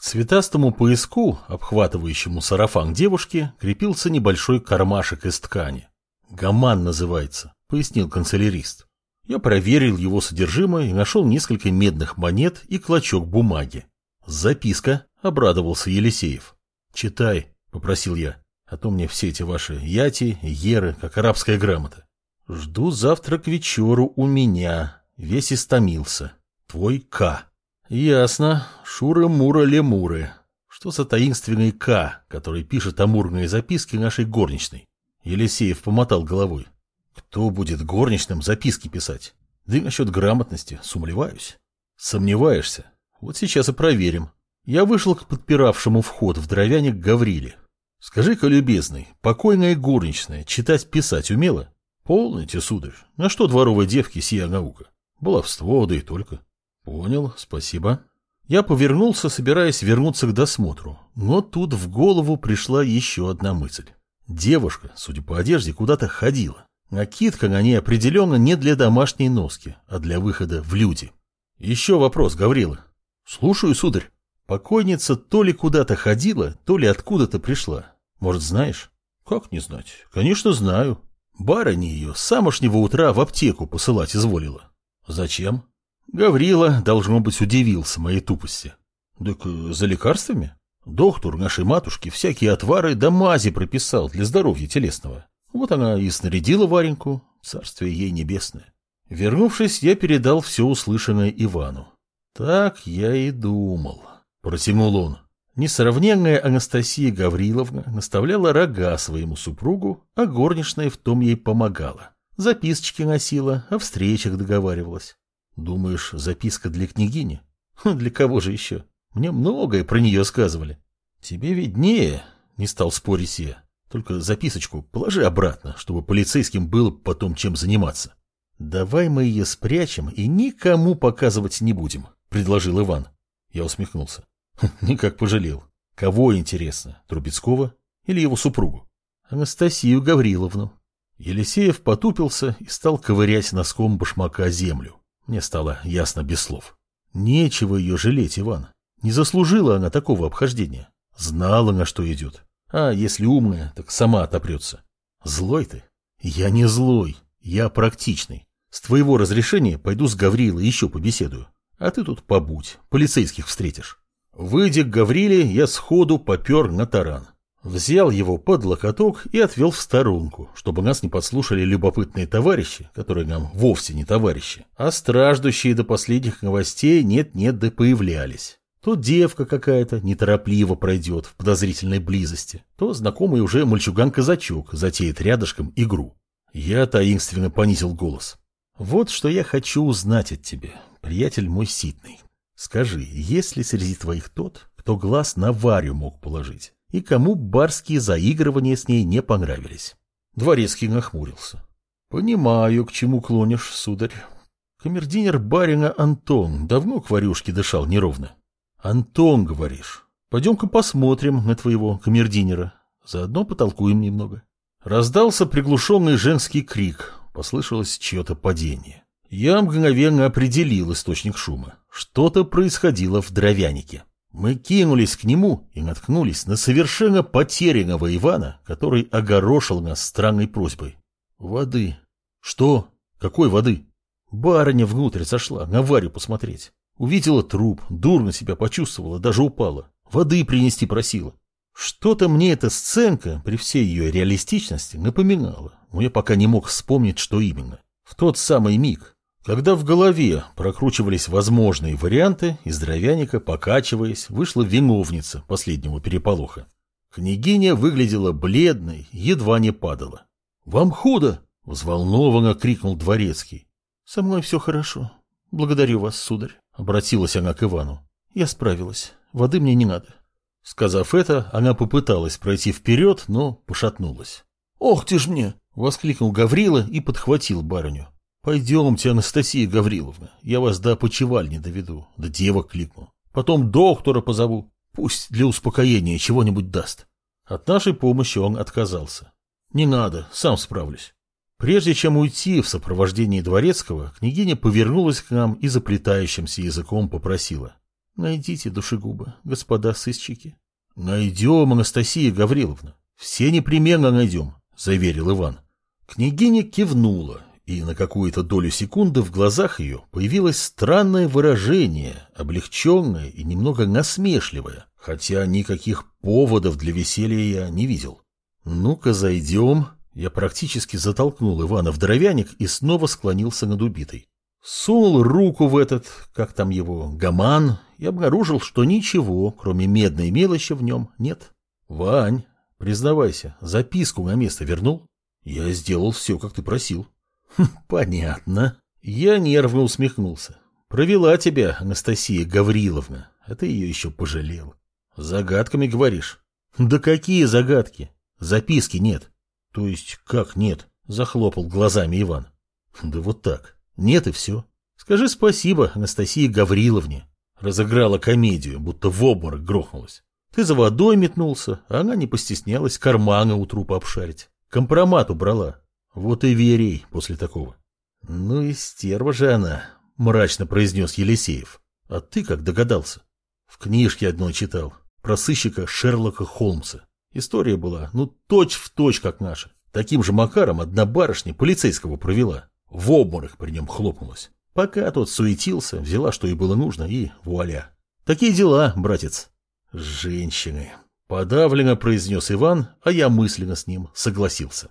Цветастому пояску, обхватывающему сарафан девушки, крепился небольшой кармашек из ткани. «Гаман называется», — пояснил канцелярист. Я проверил его содержимое и нашел несколько медных монет и клочок бумаги. «Записка», — обрадовался Елисеев. «Читай», — попросил я, — «а то мне все эти ваши яти, еры, как арабская грамота». «Жду завтра к вечеру у меня», — весь истомился. «Твой К». Ясно. Шура-мура-лемуры. Что за таинственный К, который пишет амурные записки нашей горничной? Елисеев помотал головой. Кто будет горничным записки писать? Да и насчет грамотности сумлеваюсь. Сомневаешься? Вот сейчас и проверим. Я вышел к подпиравшему вход в дровяник Гавриле. Скажи-ка, любезный, покойная горничная читать-писать умела? Полните, сударь. На что дворовой девке сия наука? Баловство, да и только. Понял, спасибо. Я повернулся, собираясь вернуться к досмотру, но тут в голову пришла еще одна мысль. Девушка, судя по одежде, куда-то ходила. Накидка на ней определенно не для домашней носки, а для выхода в люди. Еще вопрос, Гаврила. Слушаю, сударь. Покойница то ли куда-то ходила, то ли откуда-то пришла. Может, знаешь? Как не знать? Конечно, знаю. Барыня ее с утра в аптеку посылать изволила. Зачем? Гаврила, должно быть, удивился моей тупости. Так э, за лекарствами? Доктор нашей матушки всякие отвары да мази прописал для здоровья телесного. Вот она и снарядила Вареньку, царствие ей небесное. Вернувшись, я передал все услышанное Ивану. Так я и думал, протянул он. Несравненная Анастасия Гавриловна наставляла рога своему супругу, а горничная в том ей помогала. Записочки носила, о встречах договаривалась. Думаешь, записка для княгини? Для кого же еще? Мне многое про нее сказывали. Тебе виднее, не стал спорить я. Только записочку положи обратно, чтобы полицейским было потом чем заниматься. Давай мы ее спрячем и никому показывать не будем, предложил Иван. Я усмехнулся. Никак пожалел. Кого интересно, Трубецкого или его супругу? Анастасию Гавриловну. Елисеев потупился и стал ковырять носком башмака землю. Мне стало ясно без слов. Нечего ее жалеть, Иван. Не заслужила она такого обхождения. Знала, на что идет. А если умная, так сама отопрется. Злой ты? Я не злой. Я практичный. С твоего разрешения пойду с Гаврилой еще побеседую. А ты тут побудь, полицейских встретишь. Выйдя к Гавриле, я сходу попер на таран. Взял его под локоток и отвел в сторонку, чтобы нас не подслушали любопытные товарищи, которые нам вовсе не товарищи, а страждущие до последних новостей нет-нет да появлялись. То девка какая-то неторопливо пройдет в подозрительной близости, то знакомый уже мальчуган-казачок затеет рядышком игру. Я таинственно понизил голос. Вот что я хочу узнать от тебя, приятель мой ситный. Скажи, есть ли среди твоих тот, кто глаз на Варю мог положить? И кому барские заигрывания с ней не понравились. Дворецкий нахмурился. — Понимаю, к чему клонишь, сударь. Камердинер барина Антон давно к варюшке дышал неровно. — Антон, говоришь. Пойдем-ка посмотрим на твоего камердинера. Заодно потолкуем немного. Раздался приглушенный женский крик. Послышалось чье-то падение. Я мгновенно определил источник шума. Что-то происходило в дровянике. Мы кинулись к нему и наткнулись на совершенно потерянного Ивана, который огорошил нас странной просьбой. Воды. Что? Какой воды? Барыня внутрь зашла, на Варю посмотреть. Увидела труп, дурно себя почувствовала, даже упала. Воды принести просила. Что-то мне эта сценка, при всей ее реалистичности, напоминала, но я пока не мог вспомнить, что именно. В тот самый миг, когда в голове прокручивались возможные варианты, из дровяника, покачиваясь, вышла виновница последнего переполоха. Княгиня выглядела бледной, едва не падала. «Вам худо!» — взволнованно крикнул дворецкий. «Со мной все хорошо. Благодарю вас, сударь», — обратилась она к Ивану. «Я справилась. Воды мне не надо». Сказав это, она попыталась пройти вперед, но пошатнулась. «Ох ты ж мне!» — воскликнул Гаврила и подхватил барыню. Пойдемте, Анастасия Гавриловна, я вас до опочивальни доведу, да девок кликну. Потом доктора позову, пусть для успокоения чего-нибудь даст. От нашей помощи он отказался. Не надо, сам справлюсь. Прежде чем уйти в сопровождении дворецкого, княгиня повернулась к нам и заплетающимся языком попросила. Найдите душегуба, господа сыщики. Найдем, Анастасия Гавриловна. Все непременно найдем, заверил Иван. Княгиня кивнула, и на какую-то долю секунды в глазах ее появилось странное выражение, облегченное и немного насмешливое, хотя никаких поводов для веселья я не видел. «Ну-ка, зайдем». Я практически затолкнул Ивана в дровяник и снова склонился над убитой. Сунул руку в этот, как там его, гаман, и обнаружил, что ничего, кроме медной мелочи, в нем нет. «Вань, признавайся, записку на место вернул?» «Я сделал все, как ты просил». «Хм, «Понятно». Я нервно усмехнулся. «Провела тебя, Анастасия Гавриловна, а ты ее еще пожалел. Загадками говоришь?» «Да какие загадки? Записки нет». «То есть как нет?» — захлопал глазами Иван. «Да вот так. Нет и все. Скажи спасибо Анастасии Гавриловне. Разыграла комедию, будто в обморок грохнулась. Ты за водой метнулся, а она не постеснялась карманы у трупа обшарить. Компромат убрала. Вот и верей после такого. Ну и стерва же она, мрачно произнес Елисеев. А ты как догадался? В книжке одной читал. Про сыщика Шерлока Холмса. История была, ну, точь в точь, как наша. Таким же макаром одна барышня полицейского провела. В обморок при нем хлопнулась. Пока тот суетился, взяла, что ей было нужно, и вуаля. Такие дела, братец. Женщины. Подавленно произнес Иван, а я мысленно с ним согласился.